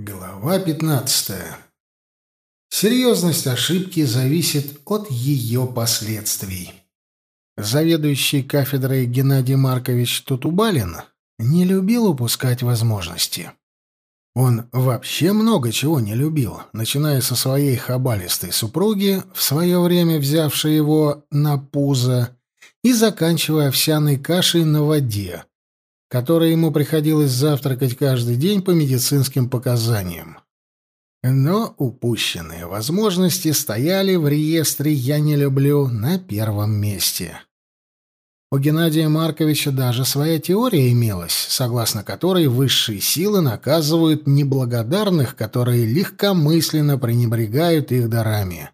Глава 15. Серьезность ошибки зависит от ее последствий. Заведующий кафедрой Геннадий Маркович Тутубалин не любил упускать возможности. Он вообще много чего не любил, начиная со своей хабалистой супруги, в свое время взявшей его на пузо, и заканчивая овсяной кашей на воде, которой ему приходилось завтракать каждый день по медицинским показаниям. Но упущенные возможности стояли в реестре «Я не люблю» на первом месте. У Геннадия Марковича даже своя теория имелась, согласно которой высшие силы наказывают неблагодарных, которые легкомысленно пренебрегают их дарами.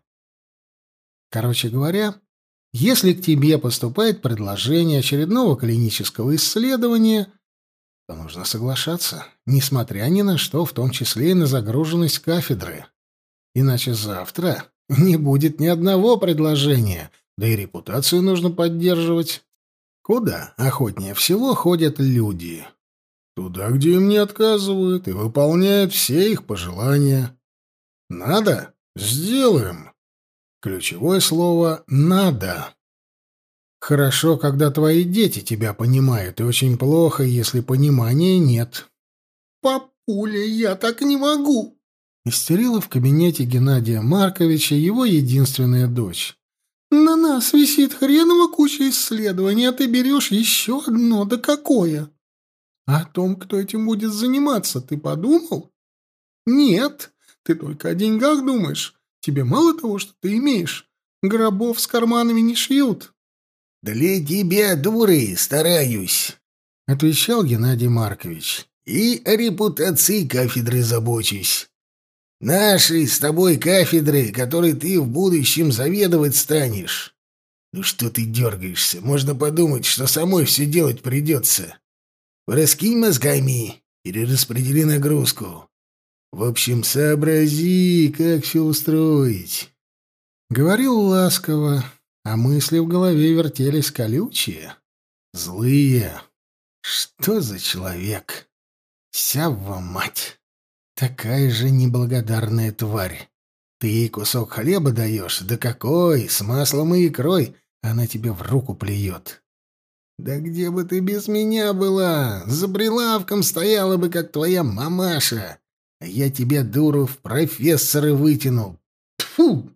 Короче говоря, если к тебе поступает предложение очередного клинического исследования, то нужно соглашаться, несмотря ни на что, в том числе и на загруженность кафедры. Иначе завтра не будет ни одного предложения, да и репутацию нужно поддерживать. Куда охотнее всего ходят люди? Туда, где им не отказывают и выполняют все их пожелания. Надо? Сделаем. Ключевое слово «надо». Хорошо, когда твои дети тебя понимают, и очень плохо, если понимания нет. «Папуля, я так не могу!» Истерила в кабинете Геннадия Марковича его единственная дочь. «На нас висит хреново куча исследований, а ты берешь еще одно, да какое!» «А «О том, кто этим будет заниматься, ты подумал?» «Нет, ты только о деньгах думаешь. Тебе мало того, что ты имеешь? Гробов с карманами не шьют. — Для тебя, дуры, стараюсь, — отвечал Геннадий Маркович. — И о репутации кафедры забочусь. Нашей с тобой кафедры, которой ты в будущем заведовать станешь. Ну что ты дергаешься? Можно подумать, что самой все делать придется. Раскинь мозгами, перераспредели нагрузку. В общем, сообрази, как все устроить. Говорил ласково, а мысли в голове вертелись колючие, злые. Что за человек? Сява мать! Такая же неблагодарная тварь. Ты ей кусок хлеба даешь, да какой, с маслом и икрой, она тебе в руку плюет. Да где бы ты без меня была? За прилавком стояла бы, как твоя мамаша. Я тебя, дуру, в профессоры вытянул. Тфу!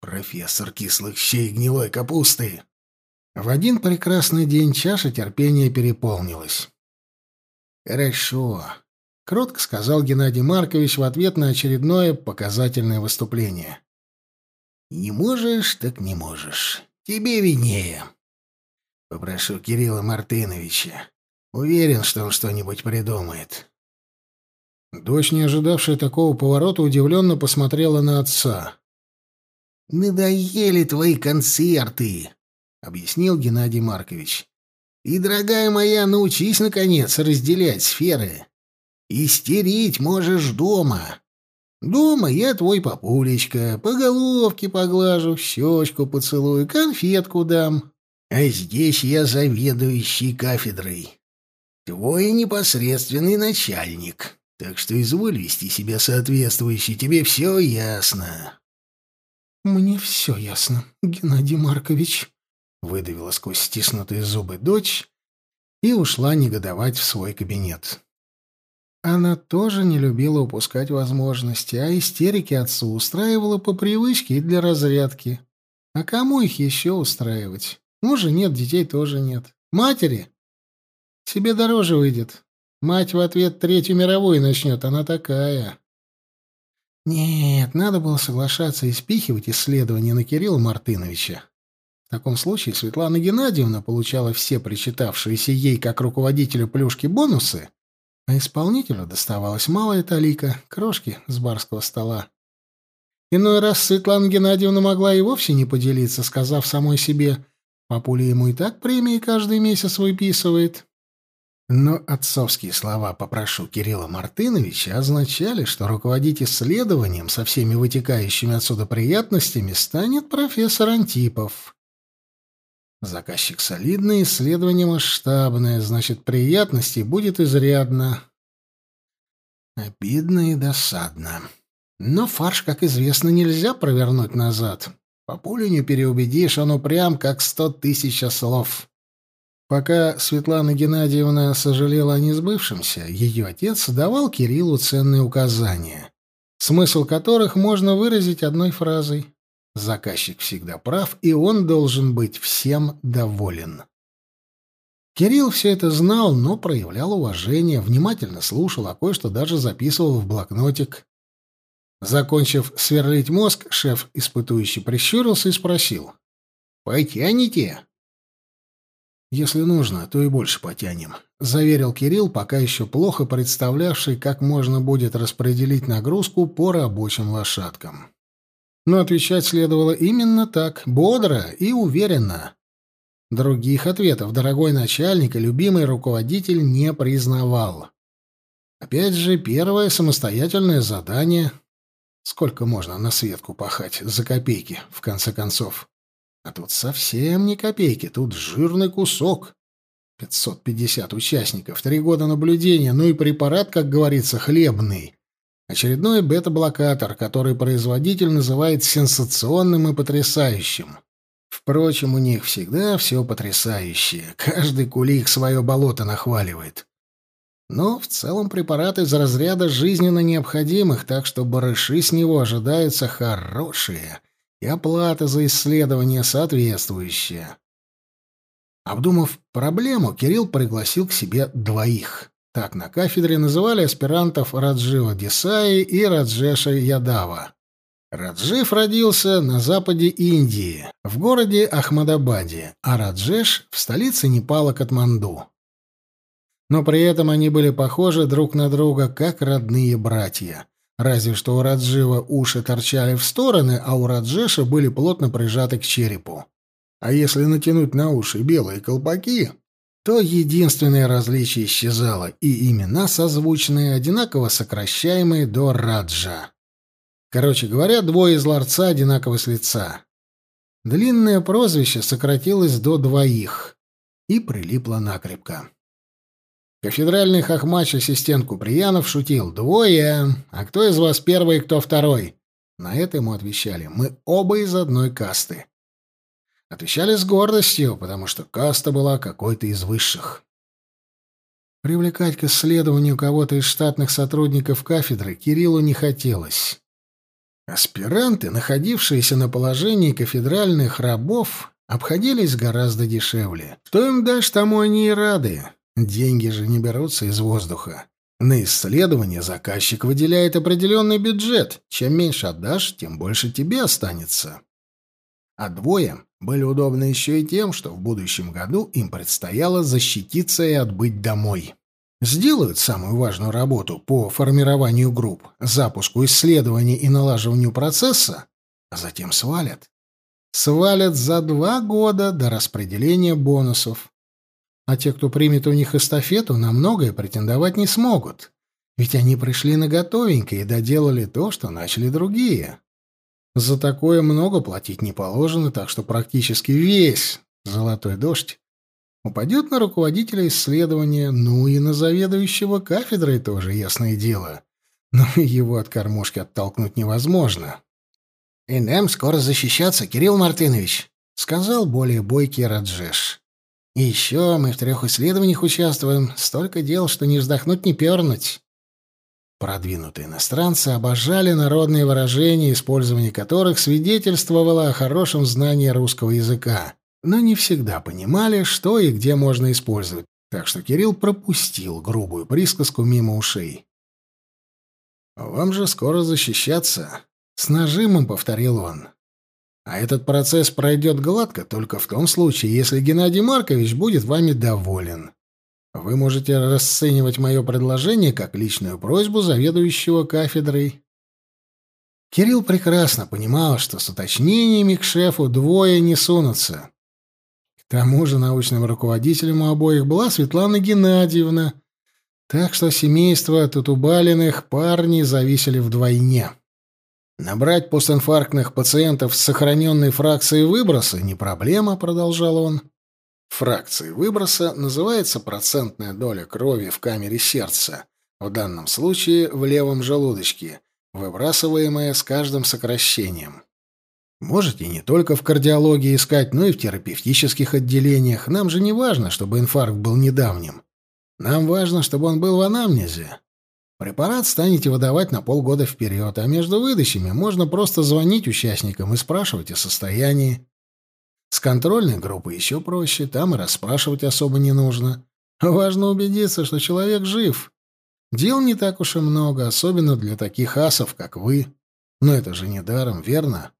Профессор кислых щей гнилой капусты. В один прекрасный день чаша терпения переполнилась. «Хорошо», — кротко сказал Геннадий Маркович в ответ на очередное показательное выступление. «Не можешь, так не можешь. Тебе виднее. Попрошу Кирилла Мартыновича. Уверен, что он что-нибудь придумает. Дочь, не ожидавшая такого поворота, удивленно посмотрела на отца. «Надоели твои концерты», — объяснил Геннадий Маркович. «И, дорогая моя, научись, наконец, разделять сферы. Истерить можешь дома. Дома я твой папулечка, по головке поглажу, щечку поцелую, конфетку дам. А здесь я заведующий кафедрой. Твой непосредственный начальник». Так что изволь вести себя соответствующе, тебе все ясно. — Мне все ясно, Геннадий Маркович, — выдавила сквозь стиснутые зубы дочь и ушла негодовать в свой кабинет. Она тоже не любила упускать возможности, а истерики отцу устраивала по привычке и для разрядки. А кому их еще устраивать? Мужа нет, детей тоже нет. Матери? Себе дороже выйдет. Мать в ответ Третью мировую начнет, она такая. Нет, надо было соглашаться и спихивать исследования на Кирилла Мартыновича. В таком случае Светлана Геннадьевна получала все причитавшиеся ей как руководителю плюшки бонусы, а исполнителю доставалась малая талика, крошки с барского стола. Иной раз Светлана Геннадьевна могла и вовсе не поделиться, сказав самой себе, «Папуля ему и так премии каждый месяц выписывает». Но отцовские слова «попрошу Кирилла Мартыновича» означали, что руководить исследованием со всеми вытекающими отсюда приятностями станет профессор Антипов. Заказчик солидный, исследование масштабное, значит, приятностей будет изрядно. Обидно и досадно. Но фарш, как известно, нельзя провернуть назад. По пулю не переубедишь, оно прям как сто тысяч слов. Пока Светлана Геннадьевна сожалела о несбывшемся, ее отец давал Кириллу ценные указания, смысл которых можно выразить одной фразой. Заказчик всегда прав, и он должен быть всем доволен. Кирилл все это знал, но проявлял уважение, внимательно слушал, а кое-что даже записывал в блокнотик. Закончив сверлить мозг, шеф испытующий прищурился и спросил. «Потянете?» «Если нужно, то и больше потянем», — заверил Кирилл, пока еще плохо представлявший, как можно будет распределить нагрузку по рабочим лошадкам. Но отвечать следовало именно так, бодро и уверенно. Других ответов дорогой начальник и любимый руководитель не признавал. Опять же, первое самостоятельное задание. Сколько можно на Светку пахать за копейки, в конце концов? А тут совсем не копейки, тут жирный кусок. 550 участников, три года наблюдения, ну и препарат, как говорится, хлебный. Очередной бета-блокатор, который производитель называет сенсационным и потрясающим. Впрочем, у них всегда все потрясающее. Каждый кулик свое болото нахваливает. Но в целом препарат из разряда жизненно необходимых, так что барыши с него ожидаются хорошие — и оплата за исследование соответствующая. Обдумав проблему, Кирилл пригласил к себе двоих. Так на кафедре называли аспирантов Раджива Десаи и Раджеша Ядава. Раджив родился на западе Индии, в городе Ахмадабаде, а Раджеш — в столице Непала Катманду. Но при этом они были похожи друг на друга, как родные братья. Разве что у Раджива уши торчали в стороны, а у Раджеша были плотно прижаты к черепу. А если натянуть на уши белые колпаки, то единственное различие исчезало, и имена созвучные, одинаково сокращаемые до Раджа. Короче говоря, двое из ларца одинаково с лица. Длинное прозвище сократилось до двоих и прилипло накрепко. Кафедральный хохмач ассистент Куприянов шутил «Двое! А кто из вас первый, кто второй?» На это ему отвечали «Мы оба из одной касты». Отвечали с гордостью, потому что каста была какой-то из высших. Привлекать к исследованию кого-то из штатных сотрудников кафедры Кириллу не хотелось. Аспиранты, находившиеся на положении кафедральных рабов, обходились гораздо дешевле. Что им дашь, тому они и рады. Деньги же не берутся из воздуха. На исследование заказчик выделяет определенный бюджет. Чем меньше отдашь, тем больше тебе останется. А двое были удобны еще и тем, что в будущем году им предстояло защититься и отбыть домой. Сделают самую важную работу по формированию групп, запуску исследований и налаживанию процесса, а затем свалят. Свалят за два года до распределения бонусов. А те, кто примет у них эстафету, на многое претендовать не смогут. Ведь они пришли на готовенькое и доделали то, что начали другие. За такое много платить не положено, так что практически весь золотой дождь упадет на руководителя исследования, ну и на заведующего кафедрой тоже, ясное дело. Но его от кормушки оттолкнуть невозможно. «И нам скоро защищаться, Кирилл Мартынович», — сказал более бойкий Раджеш. И еще мы в трех исследованиях участвуем. Столько дел, что не вздохнуть, не пернуть. Продвинутые иностранцы обожали народные выражения, использование которых свидетельствовало о хорошем знании русского языка, но не всегда понимали, что и где можно использовать, так что Кирилл пропустил грубую присказку мимо ушей. «Вам же скоро защищаться», — с нажимом повторил он. А этот процесс пройдет гладко только в том случае, если Геннадий Маркович будет вами доволен. Вы можете расценивать мое предложение как личную просьбу заведующего кафедрой. Кирилл прекрасно понимал, что с уточнениями к шефу двое не сунутся. К тому же научным руководителем у обоих была Светлана Геннадьевна, так что семейство Тутубалиных парни зависели вдвойне. Набрать постинфарктных пациентов с сохраненной фракцией выброса не проблема, продолжал он. Фракцией выброса называется процентная доля крови в камере сердца, в данном случае в левом желудочке, выбрасываемое с каждым сокращением. Можете не только в кардиологии искать, но и в терапевтических отделениях. Нам же не важно, чтобы инфаркт был недавним. Нам важно, чтобы он был в анамнезе. Препарат станете выдавать на полгода вперед, а между выдачами можно просто звонить участникам и спрашивать о состоянии. С контрольной группой еще проще, там и расспрашивать особо не нужно. Важно убедиться, что человек жив. Дел не так уж и много, особенно для таких асов, как вы. Но это же не даром, верно?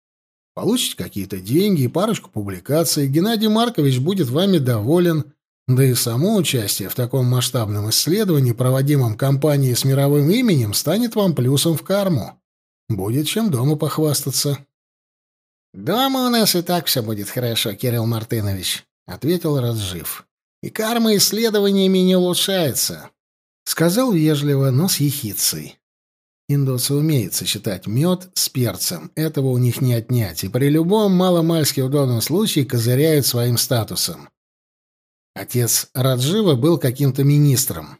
Получите какие-то деньги и парочку публикаций, Геннадий Маркович будет вами доволен, да и само участие в таком масштабном исследовании, проводимом компанией с мировым именем, станет вам плюсом в карму. Будет чем дома похвастаться. «Дома у нас и так все будет хорошо, Кирилл Мартынович», — ответил Разжив. «И карма исследованиями не улучшается», — сказал вежливо, но с ехицей. Индусы умеют сочетать мед с перцем, этого у них не отнять, и при любом маломальски удобном случае козыряют своим статусом. Отец Раджива был каким-то министром.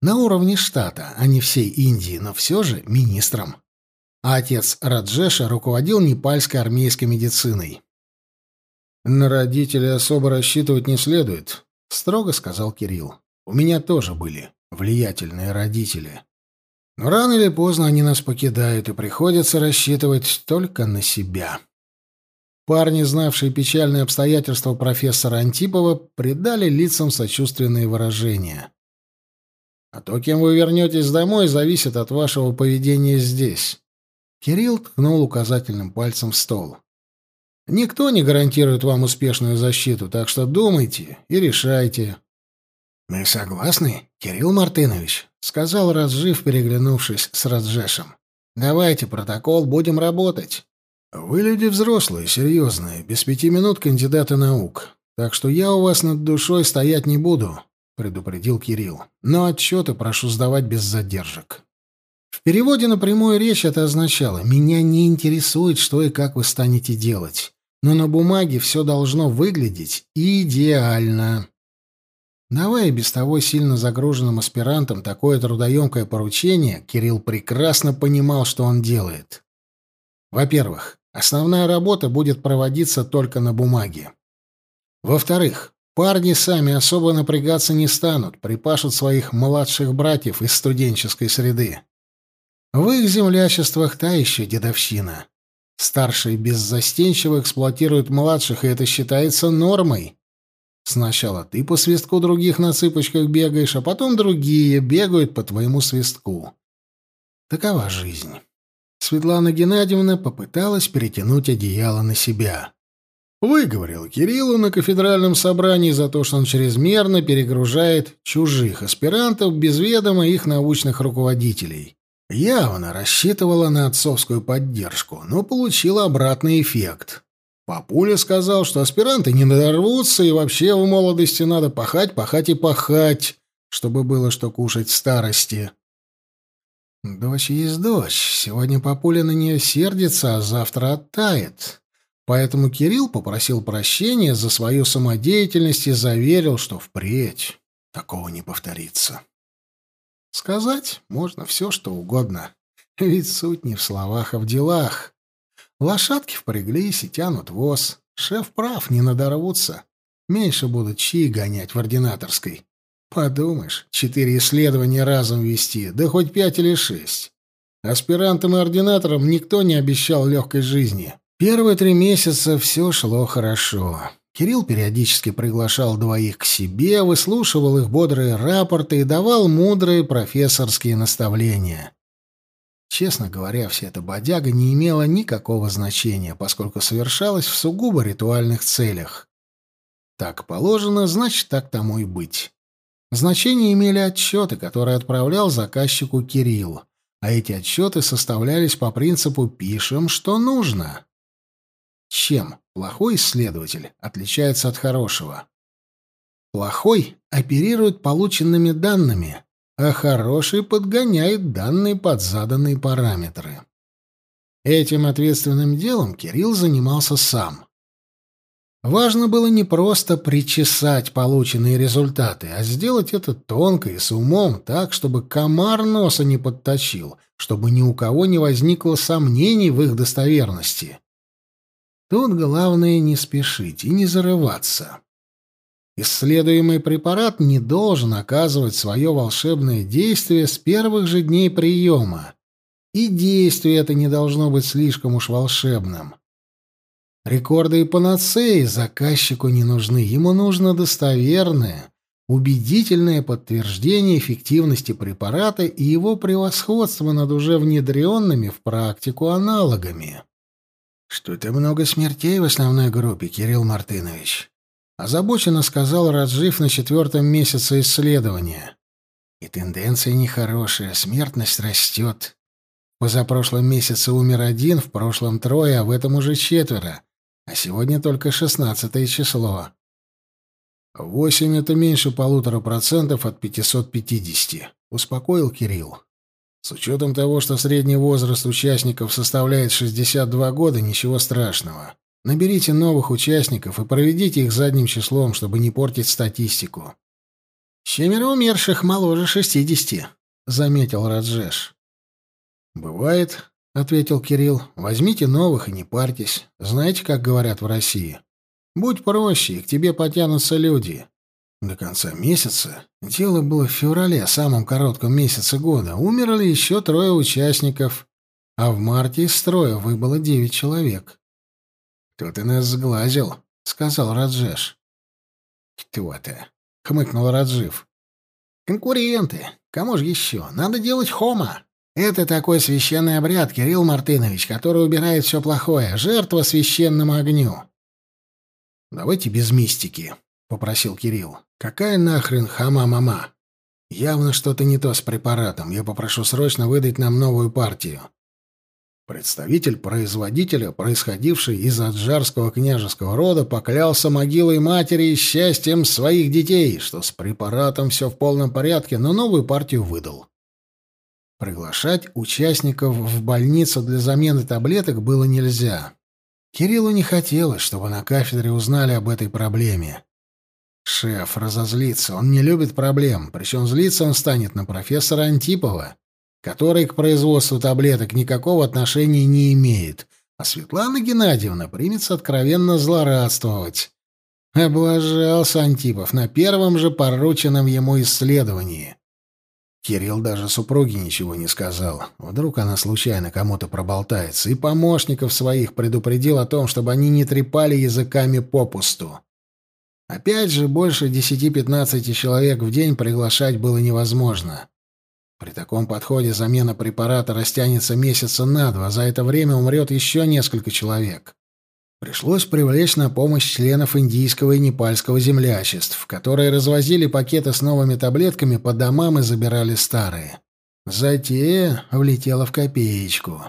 На уровне штата, а не всей Индии, но все же министром. А отец Раджеша руководил непальской армейской медициной. «На родителей особо рассчитывать не следует», — строго сказал Кирилл. «У меня тоже были влиятельные родители». Но рано или поздно они нас покидают, и приходится рассчитывать только на себя. Парни, знавшие печальные обстоятельства профессора Антипова, придали лицам сочувственные выражения. А то, кем вы вернетесь домой, зависит от вашего поведения здесь. Кирилл ткнул указательным пальцем в стол. Никто не гарантирует вам успешную защиту, так что думайте и решайте. «Мы согласны, Кирилл Мартынович», — сказал Разжив, переглянувшись с Раджешем. «Давайте протокол, будем работать». «Вы люди взрослые, серьезные, без пяти минут кандидаты наук, так что я у вас над душой стоять не буду», — предупредил Кирилл. «Но отчеты прошу сдавать без задержек». В переводе на прямую речь это означало «меня не интересует, что и как вы станете делать, но на бумаге все должно выглядеть идеально». Давая без того сильно загруженным аспирантам такое трудоемкое поручение, Кирилл прекрасно понимал, что он делает. Во-первых, основная работа будет проводиться только на бумаге. Во-вторых, парни сами особо напрягаться не станут, припашут своих младших братьев из студенческой среды. В их землячествах та еще дедовщина. Старшие беззастенчиво эксплуатируют младших, и это считается нормой. Сначала ты по свистку других на цыпочках бегаешь, а потом другие бегают по твоему свистку. Такова жизнь. Светлана Геннадьевна попыталась перетянуть одеяло на себя. Выговорил Кириллу на кафедральном собрании за то, что он чрезмерно перегружает чужих аспирантов без ведома их научных руководителей. Явно рассчитывала на отцовскую поддержку, но получила обратный эффект. Папуля сказал, что аспиранты не надорвутся, и вообще в молодости надо пахать, пахать и пахать, чтобы было что кушать в старости. Дочь есть дочь. Сегодня папуля на нее сердится, а завтра оттает. Поэтому Кирилл попросил прощения за свою самодеятельность и заверил, что впредь такого не повторится. Сказать можно все, что угодно. Ведь суть не в словах, а в делах. Лошадки впряглись и тянут воз. Шеф прав, не надорвутся. Меньше будут чьи гонять в ординаторской. Подумаешь, четыре исследования разом вести, да хоть пять или шесть. Аспирантам и ординаторам никто не обещал легкой жизни. Первые три месяца все шло хорошо. Кирилл периодически приглашал двоих к себе, выслушивал их бодрые рапорты и давал мудрые профессорские наставления. Честно говоря, вся эта бодяга не имела никакого значения, поскольку совершалась в сугубо ритуальных целях. Так положено, значит, так тому и быть. Значение имели отчеты, которые отправлял заказчику Кирилл, а эти отчеты составлялись по принципу «пишем, что нужно». Чем плохой исследователь отличается от хорошего? Плохой оперирует полученными данными, а хороший подгоняет данные под заданные параметры. Этим ответственным делом Кирилл занимался сам. Важно было не просто причесать полученные результаты, а сделать это тонко и с умом, так, чтобы комар носа не подточил, чтобы ни у кого не возникло сомнений в их достоверности. Тут главное не спешить и не зарываться. Исследуемый препарат не должен оказывать свое волшебное действие с первых же дней приема, и действие это не должно быть слишком уж волшебным. Рекорды и панацеи заказчику не нужны, ему нужно достоверное, убедительное подтверждение эффективности препарата и его превосходства над уже внедренными в практику аналогами. «Что-то много смертей в основной группе, Кирилл Мартынович», — озабоченно сказал Раджив на четвертом месяце исследования. «И тенденция нехорошая, смертность растет. Позапрошлом месяце умер один, в прошлом трое, а в этом уже четверо а сегодня только шестнадцатое число. Восемь — это меньше полутора процентов от пятисот пятидесяти, — успокоил Кирилл. С учетом того, что средний возраст участников составляет 62 года, ничего страшного. Наберите новых участников и проведите их задним числом, чтобы не портить статистику. «Семеро умерших моложе шестидесяти», — заметил Раджеш. «Бывает», — ответил Кирилл. «Возьмите новых и не парьтесь. Знаете, как говорят в России? Будь проще, и к тебе потянутся люди». До конца месяца, дело было в феврале, самом коротком месяце года, умерли еще трое участников, а в марте из строя выбыло девять человек. «Кто ты нас сглазил?» — сказал Раджеш. «Кто-то», — хмыкнул Раджив. «Конкуренты. Кому же еще? Надо делать хома». Это такой священный обряд, Кирилл Мартынович, который убирает все плохое, жертва священному огню. Давайте без мистики, попросил Кирилл. Какая нахрен хама-мама? Явно что-то не то с препаратом. Я попрошу срочно выдать нам новую партию. Представитель производителя, происходивший из аджарского княжеского рода, поклялся могилой матери и счастьем своих детей, что с препаратом все в полном порядке, но новую партию выдал. Приглашать участников в больницу для замены таблеток было нельзя. Кириллу не хотелось, чтобы на кафедре узнали об этой проблеме. Шеф разозлится, он не любит проблем, причем злиться он станет на профессора Антипова, который к производству таблеток никакого отношения не имеет, а Светлана Геннадьевна примется откровенно злорадствовать. Облажался Антипов на первом же порученном ему исследовании. Кирилл даже супруге ничего не сказал. Вдруг она случайно кому-то проболтается, и помощников своих предупредил о том, чтобы они не трепали языками попусту. Опять же, больше десяти-пятнадцати человек в день приглашать было невозможно. При таком подходе замена препарата растянется месяца на два, за это время умрет еще несколько человек. Пришлось привлечь на помощь членов индийского и непальского землячеств, которые развозили пакеты с новыми таблетками по домам и забирали старые. Затея влетела в копеечку.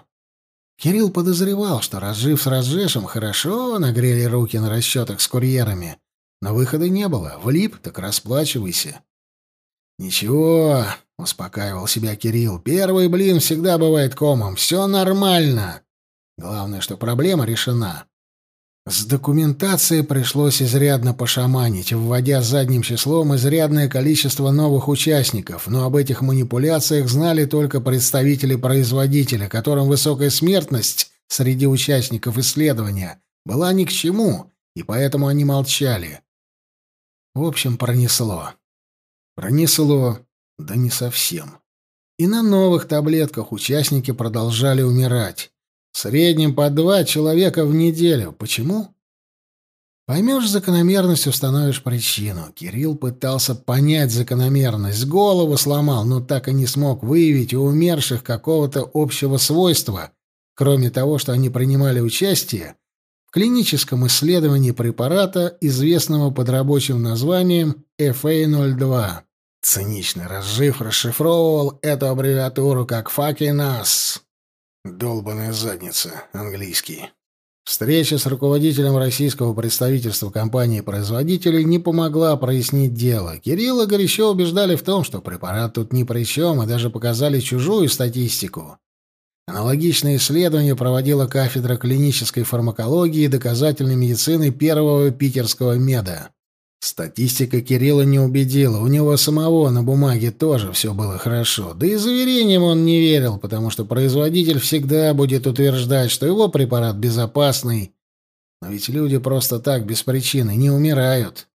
Кирилл подозревал, что разжив с разжешем хорошо нагрели руки на расчетах с курьерами, но выхода не было. Влип, так расплачивайся. «Ничего», — успокаивал себя Кирилл, — «первый блин всегда бывает комом. Все нормально. Главное, что проблема решена». С документацией пришлось изрядно пошаманить, вводя задним числом изрядное количество новых участников, но об этих манипуляциях знали только представители производителя, которым высокая смертность среди участников исследования была ни к чему, и поэтому они молчали. В общем, пронесло. Пронесло, да не совсем. И на новых таблетках участники продолжали умирать. В среднем по два человека в неделю. Почему? Поймешь закономерность, установишь причину. Кирилл пытался понять закономерность, голову сломал, но так и не смог выявить у умерших какого-то общего свойства, кроме того, что они принимали участие в клиническом исследовании препарата, известного под рабочим названием FA02. Циничный разжив расшифровывал эту аббревиатуру как «fucking us». Долбаная задница, английский. Встреча с руководителем российского представительства компании-производителей не помогла прояснить дело. Кирилла горячо убеждали в том, что препарат тут ни при чем, и даже показали чужую статистику. Аналогичные исследования проводила кафедра клинической фармакологии и доказательной медицины первого питерского меда. Статистика Кирилла не убедила, у него самого на бумаге тоже все было хорошо. Да и заверениям он не верил, потому что производитель всегда будет утверждать, что его препарат безопасный. Но ведь люди просто так, без причины, не умирают.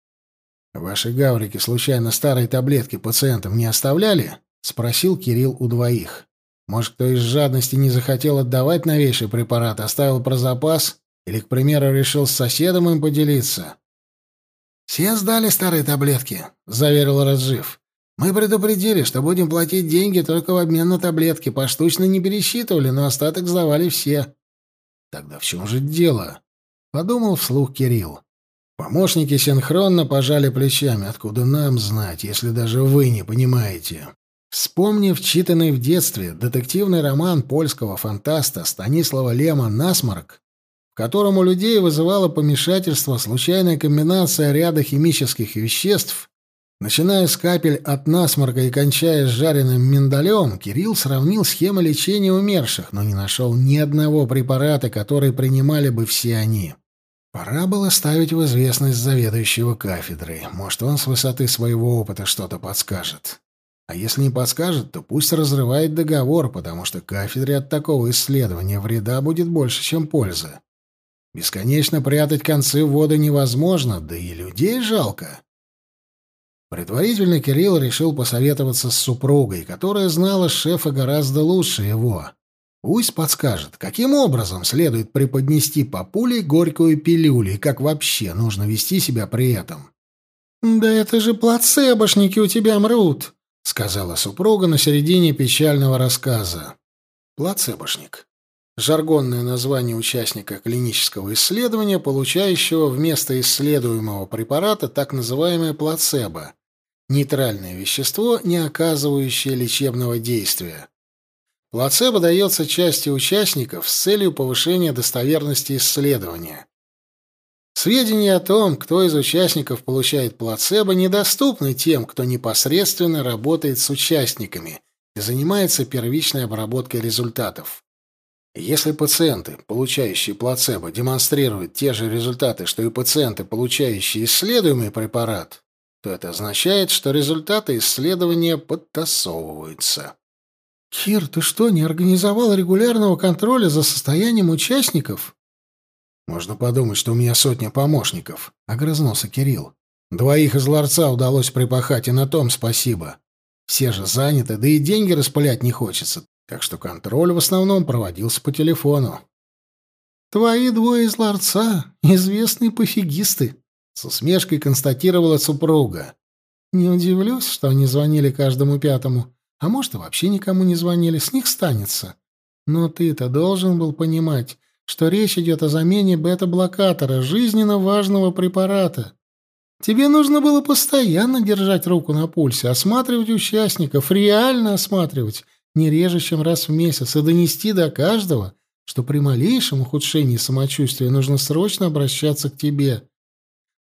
«Ваши гаврики случайно старые таблетки пациентам не оставляли?» — спросил Кирилл у двоих. «Может, кто из жадности не захотел отдавать новейший препарат, оставил про запас? Или, к примеру, решил с соседом им поделиться?» «Все сдали старые таблетки», — заверил Разжив. «Мы предупредили, что будем платить деньги только в обмен на таблетки. Поштучно не пересчитывали, но остаток сдавали все». «Тогда в чем же дело?» — подумал вслух Кирилл. Помощники синхронно пожали плечами. «Откуда нам знать, если даже вы не понимаете?» Вспомнив читанный в детстве детективный роман польского фантаста Станислава Лема «Насморк», котором у людей вызывало помешательство случайная комбинация ряда химических веществ, начиная с капель от насморка и кончая с жареным миндалем, Кирилл сравнил схемы лечения умерших, но не нашел ни одного препарата, который принимали бы все они. Пора было ставить в известность заведующего кафедрой. Может, он с высоты своего опыта что-то подскажет. А если не подскажет, то пусть разрывает договор, потому что кафедре от такого исследования вреда будет больше, чем пользы. Бесконечно прятать концы в воду невозможно, да и людей жалко. Предварительно Кирилл решил посоветоваться с супругой, которая знала шефа гораздо лучше его. Пусть подскажет, каким образом следует преподнести папуле горькую пилюлю и как вообще нужно вести себя при этом. «Да это же плацебошники у тебя мрут», — сказала супруга на середине печального рассказа. Плацебошник жаргонное название участника клинического исследования, получающего вместо исследуемого препарата так называемое плацебо – нейтральное вещество, не оказывающее лечебного действия. Плацебо дается части участников с целью повышения достоверности исследования. Сведения о том, кто из участников получает плацебо, недоступны тем, кто непосредственно работает с участниками и занимается первичной обработкой результатов. Если пациенты, получающие плацебо, демонстрируют те же результаты, что и пациенты, получающие исследуемый препарат, то это означает, что результаты исследования подтасовываются. «Кир, ты что, не организовал регулярного контроля за состоянием участников?» «Можно подумать, что у меня сотня помощников», — огрызнулся Кирилл. «Двоих из ларца удалось припахать, и на том спасибо. Все же заняты, да и деньги распылять не хочется, так что контроль в основном проводился по телефону. «Твои двое из ларца — известные пофигисты», — с усмешкой констатировала супруга. «Не удивлюсь, что они звонили каждому пятому, а может, и вообще никому не звонили, с них станется. Но ты-то должен был понимать, что речь идет о замене бета-блокатора, жизненно важного препарата. Тебе нужно было постоянно держать руку на пульсе, осматривать участников, реально осматривать, не реже, чем раз в месяц, и донести до каждого, что при малейшем ухудшении самочувствия нужно срочно обращаться к тебе.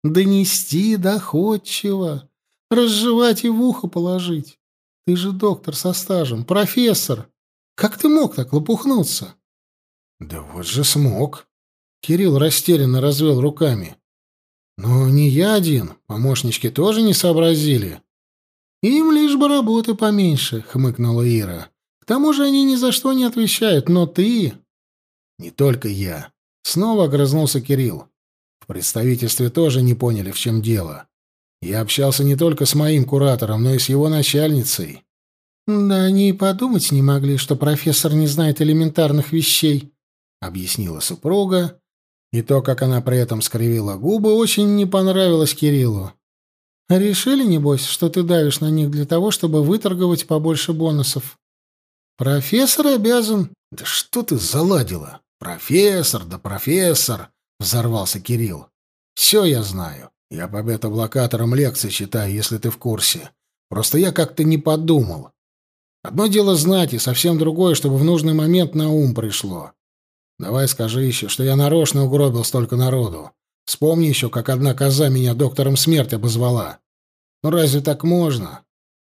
Донести доходчиво, разжевать и в ухо положить. Ты же доктор со стажем, профессор. Как ты мог так лопухнуться? Да вот же смог. Кирилл растерянно развел руками. Но не я один, помощнички тоже не сообразили. Им лишь бы работы поменьше, хмыкнула Ира. Тому же они ни за что не отвечают, но ты... Не только я. Снова огрызнулся Кирилл. В представительстве тоже не поняли, в чем дело. Я общался не только с моим куратором, но и с его начальницей. Да они и подумать не могли, что профессор не знает элементарных вещей, объяснила супруга, и то, как она при этом скривила губы, очень не понравилось Кириллу. Решили, небось, что ты давишь на них для того, чтобы выторговать побольше бонусов? Профессор обязан. Да что ты заладила? Профессор, да профессор, взорвался Кирилл. Все я знаю. Я по бета-блокаторам лекции читаю, если ты в курсе. Просто я как-то не подумал. Одно дело знать, и совсем другое, чтобы в нужный момент на ум пришло. Давай скажи еще, что я нарочно угробил столько народу. Вспомни еще, как одна коза меня доктором смерть обозвала. Ну разве так можно?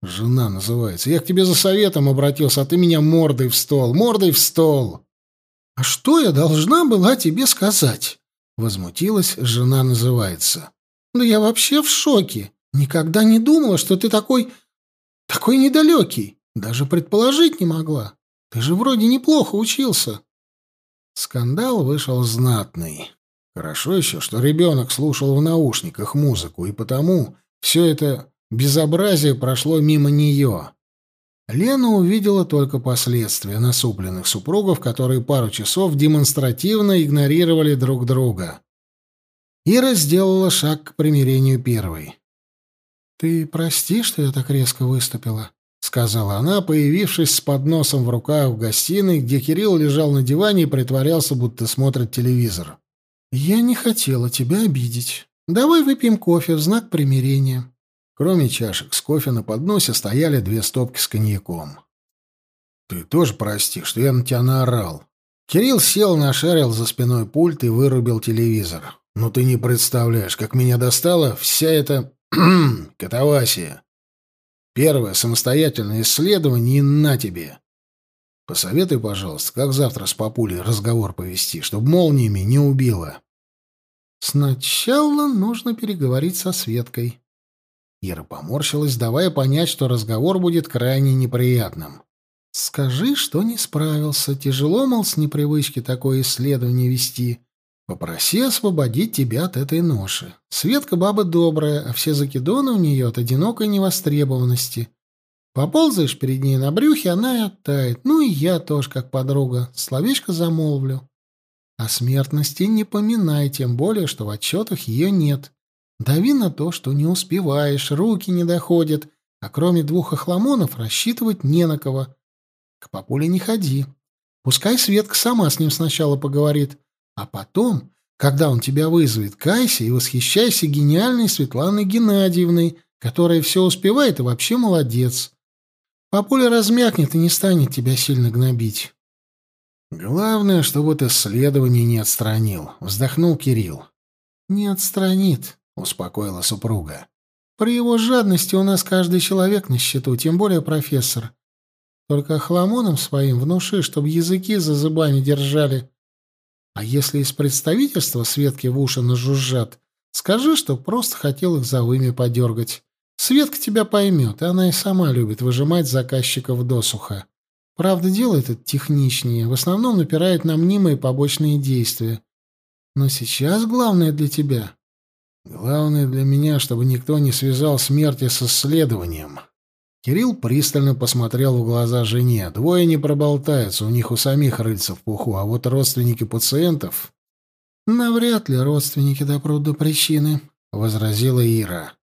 Жена называется. Я к тебе за советом обратился, а ты меня мордой в стол, мордой в стол. А что я должна была тебе сказать? Возмутилась, жена называется. Да я вообще в шоке. Никогда не думала, что ты такой... такой недалекий. Даже предположить не могла. Ты же вроде неплохо учился. Скандал вышел знатный. Хорошо еще, что ребенок слушал в наушниках музыку, и потому все это безобразие прошло мимо нее. Лена увидела только последствия насупленных супругов, которые пару часов демонстративно игнорировали друг друга. Ира сделала шаг к примирению первой. «Ты прости, что я так резко выступила», — сказала она, появившись с подносом в руках в гостиной, где Кирилл лежал на диване и притворялся, будто смотрит телевизор. «Я не хотела тебя обидеть. Давай выпьем кофе в знак примирения». Кроме чашек с кофе на подносе стояли две стопки с коньяком. «Ты тоже прости, что я на тебя наорал». Кирилл сел, нашарил за спиной пульт и вырубил телевизор. «Ну ты не представляешь, как меня достала вся эта... катавасия. Первое самостоятельное исследование на тебе. Посоветуй, пожалуйста, как завтра с папулей разговор повести, чтобы молниями не убило». «Сначала нужно переговорить со Светкой», Ира поморщилась, давая понять, что разговор будет крайне неприятным. «Скажи, что не справился. Тяжело, мол, с непривычки такое исследование вести. Попроси освободить тебя от этой ноши. Светка баба добрая, а все закидоны у нее от одинокой невостребованности. Поползаешь перед ней на брюхе, она и оттает. Ну и я тоже, как подруга, словечко замолвлю. О смертности не поминай, тем более, что в отчетах ее нет. Дави на то, что не успеваешь, руки не доходят, а кроме двух охламонов рассчитывать не на кого. К папуле не ходи. Пускай Светка сама с ним сначала поговорит, а потом, когда он тебя вызовет, кайся и восхищайся гениальной Светланой Геннадьевной, которая все успевает и вообще молодец. Папуля размякнет и не станет тебя сильно гнобить. Главное, чтобы это исследование не отстранил, вздохнул Кирилл. Не отстранит успокоила супруга. При его жадности у нас каждый человек на счету, тем более профессор. Только хламоном своим внуши, чтобы языки за зубами держали. А если из представительства Светки в уши нажужжат, скажи, что просто хотел их за вымя подергать. Светка тебя поймет, и она и сама любит выжимать заказчиков досуха. Правда, делает это техничнее, в основном напирает на мнимые побочные действия. Но сейчас главное для тебя Главное для меня, чтобы никто не связал смерти с исследованием. Кирилл пристально посмотрел в глаза жене. Двое не проболтаются, у них у самих рыльца в пуху, а вот родственники пациентов... «Навряд ли родственники допрут до причины», — возразила Ира.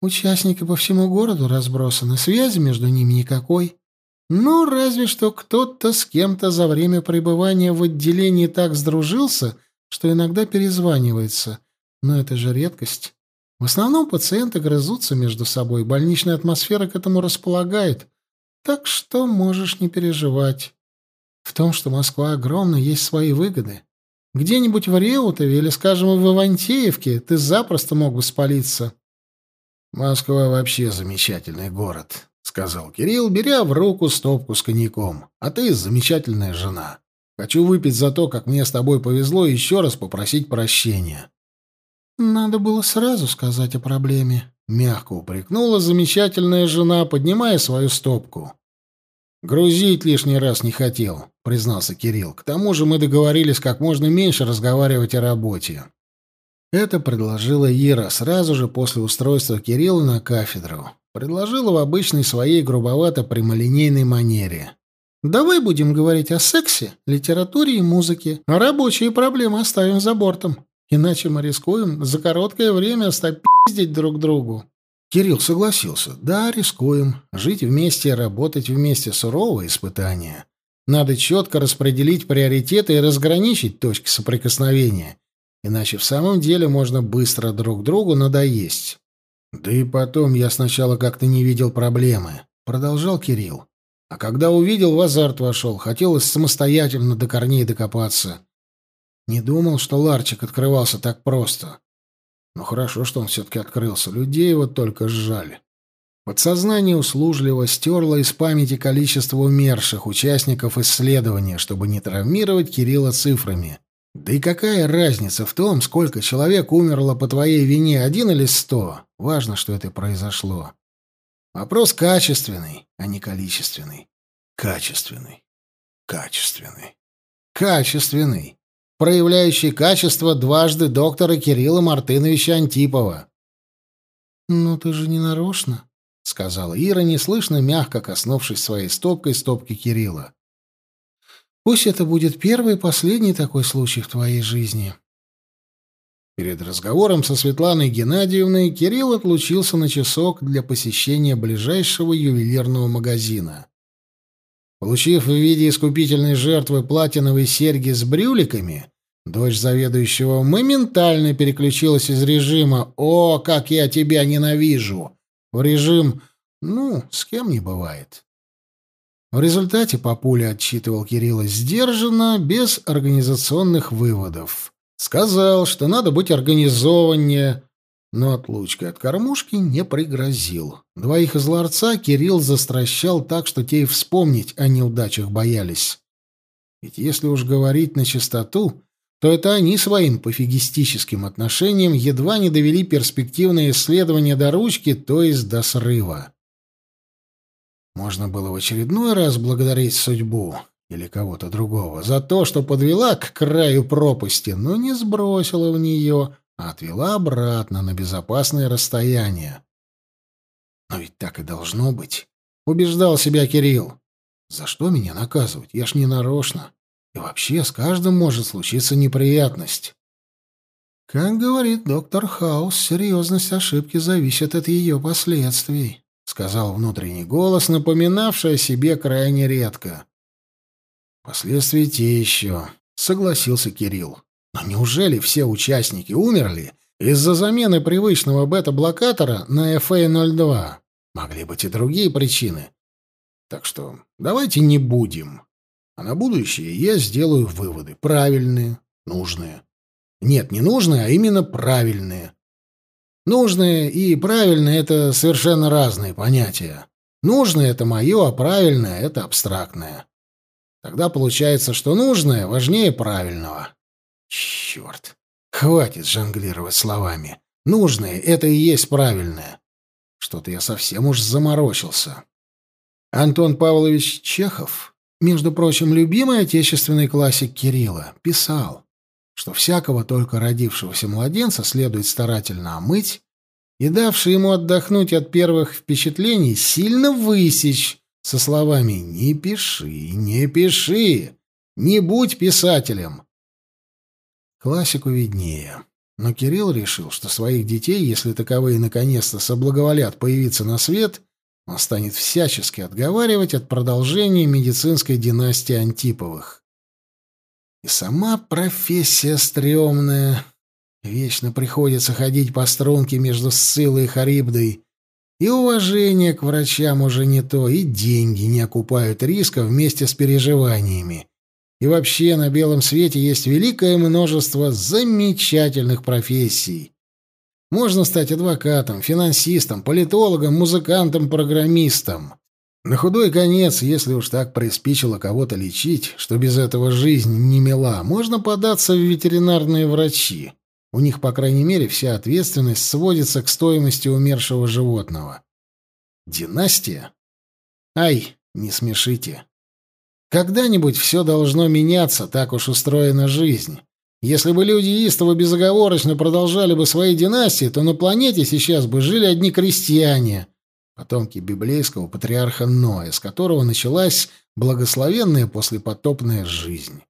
«Участники по всему городу разбросаны, связи между ними никакой. Ну, разве что кто-то с кем-то за время пребывания в отделении так сдружился, что иногда перезванивается. Но это же редкость. В основном пациенты грызутся между собой, больничная атмосфера к этому располагает. Так что можешь не переживать. В том, что Москва огромна, есть свои выгоды. Где-нибудь в Реутове или, скажем, в Ивантеевке ты запросто мог бы спалиться. «Москва вообще замечательный город», — сказал Кирилл, беря в руку стопку с коньяком. «А ты замечательная жена. Хочу выпить за то, как мне с тобой повезло, и еще раз попросить прощения». «Надо было сразу сказать о проблеме», — мягко упрекнула замечательная жена, поднимая свою стопку. «Грузить лишний раз не хотел», — признался Кирилл. «К тому же мы договорились как можно меньше разговаривать о работе». Это предложила Ира сразу же после устройства Кирилла на кафедру. Предложила в обычной своей грубовато-прямолинейной манере. «Давай будем говорить о сексе, литературе и музыке, а рабочие проблемы оставим за бортом. Иначе мы рискуем за короткое время стать пиздить друг другу. Кирилл согласился. Да, рискуем. Жить вместе и работать вместе — суровое испытание. Надо четко распределить приоритеты и разграничить точки соприкосновения. Иначе в самом деле можно быстро друг другу надоесть. Да и потом я сначала как-то не видел проблемы. Продолжал Кирилл. А когда увидел, в азарт вошел. Хотелось самостоятельно до корней докопаться. Не думал, что ларчик открывался так просто. Но хорошо, что он все-таки открылся. Людей вот только жаль. Подсознание услужливо стерло из памяти количество умерших участников исследования, чтобы не травмировать Кирилла цифрами. Да и какая разница в том, сколько человек умерло по твоей вине, один или сто? Важно, что это произошло. Вопрос качественный, а не количественный. Качественный. Качественный. Качественный. Проявляющий качество дважды доктора Кирилла Мартыновича Антипова. «Ну ты же не нарочно», — сказала Ира, неслышно, мягко коснувшись своей стопкой стопки Кирилла. «Пусть это будет первый и последний такой случай в твоей жизни». Перед разговором со Светланой Геннадьевной Кирилл отлучился на часок для посещения ближайшего ювелирного магазина. Получив в виде искупительной жертвы платиновые серьги с брюликами, дочь заведующего моментально переключилась из режима «О, как я тебя ненавижу!» в режим «ну, с кем не бывает». В результате папуля отчитывал Кирилла сдержанно, без организационных выводов. Сказал, что надо быть организованнее, но отлучкой от кормушки не пригрозил. Двоих из ларца Кирилл застращал так, что те и вспомнить о неудачах боялись. Ведь если уж говорить на чистоту, то это они своим пофигистическим отношением едва не довели перспективное исследование до ручки, то есть до срыва. Можно было в очередной раз благодарить судьбу или кого-то другого за то, что подвела к краю пропасти, но не сбросила в нее, отвела обратно на безопасное расстояние. Но ведь так и должно быть, убеждал себя Кирилл. За что меня наказывать? Я ж не нарочно. И вообще, с каждым может случиться неприятность. Как говорит доктор Хаус, серьезность ошибки зависит от ее последствий, сказал внутренний голос, напоминавший о себе крайне редко. Последствия те еще, согласился Кирилл. Но неужели все участники умерли из-за замены привычного бета-блокатора на FA-02? Могли быть и другие причины. Так что давайте не будем. А на будущее я сделаю выводы. Правильные, нужные. Нет, не нужные, а именно правильные. Нужные и правильные — это совершенно разные понятия. Нужное — это мое, а правильное — это абстрактное. Тогда получается, что нужное важнее правильного. Черт. Хватит жонглировать словами. Нужное — это и есть правильное. Что-то я совсем уж заморочился. Антон Павлович Чехов между прочим, любимый отечественный классик Кирилла писал, что всякого только родившегося младенца следует старательно омыть и, давший ему отдохнуть от первых впечатлений, сильно высечь со словами «Не пиши, не пиши, не будь писателем». Классику виднее. Но Кирилл решил, что своих детей, если таковые наконец-то соблаговолят появиться на свет, он станет всячески отговаривать от продолжения медицинской династии Антиповых. И сама профессия стрёмная. Вечно приходится ходить по струнке между Сцилой и Харибдой. И уважение к врачам уже не то, и деньги не окупают риска вместе с переживаниями. И вообще на белом свете есть великое множество замечательных профессий. Можно стать адвокатом, финансистом, политологом, музыкантом, программистом. На худой конец, если уж так приспичило кого-то лечить, что без этого жизнь не мила, можно податься в ветеринарные врачи. У них, по крайней мере, вся ответственность сводится к стоимости умершего животного. Династия? Ай, не смешите. Когда-нибудь все должно меняться, так уж устроена жизнь. Если бы люди истово безоговорочно продолжали бы свои династии, то на планете сейчас бы жили одни крестьяне, потомки библейского патриарха Ноя, с которого началась благословенная послепотопная жизнь.